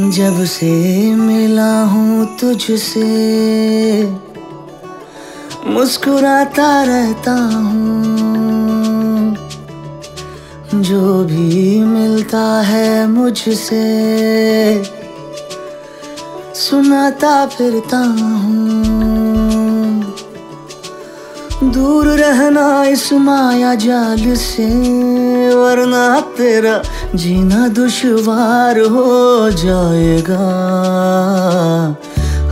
जब से मिला हूँ तुझसे, मुस्कुराता रहता हूँ। जो भी मिलता है मुझसे, सुनाता फिरता हूँ। दूर रहना इस माया जाल से वरना तेरा जीना दुश्वार हो जाएगा।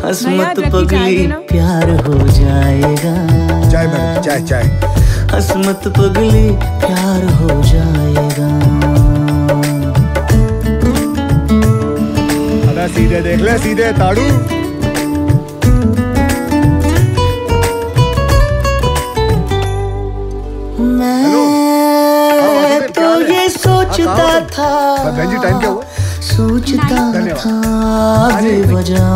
हसमत पगली प्यार हो जाएगा। चाय चाय चाय। हसमत पगली प्यार हो जाएगा। अरे सीधे देख ले सीधे ताड़ू। सोचता था। बहन जी टाइम क्या हुआ? सोचता था बजा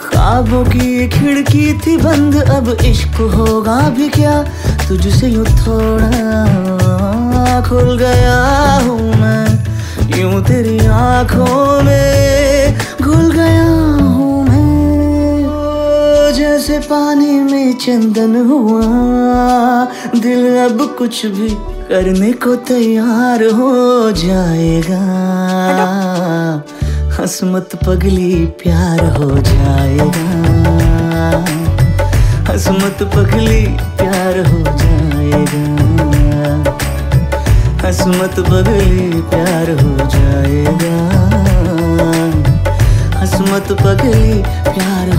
ख्वाबों की ये खिड़की थी बंद अब इश्क होगा भी क्या? तुझसे यूँ थोड़ा खुल गया हूँ मैं। यूँ तेरी आँखों जैसे पानी में चंदन हुआ। दिल अब कुछ भी करने को तैयार हो जाएगा। हसमत पगली प्यार हो जाएगा। हसमत पगली प्यार हो जाएगा। हसमत पगली प्यार हो जाएगा। हसमत पगली प्यार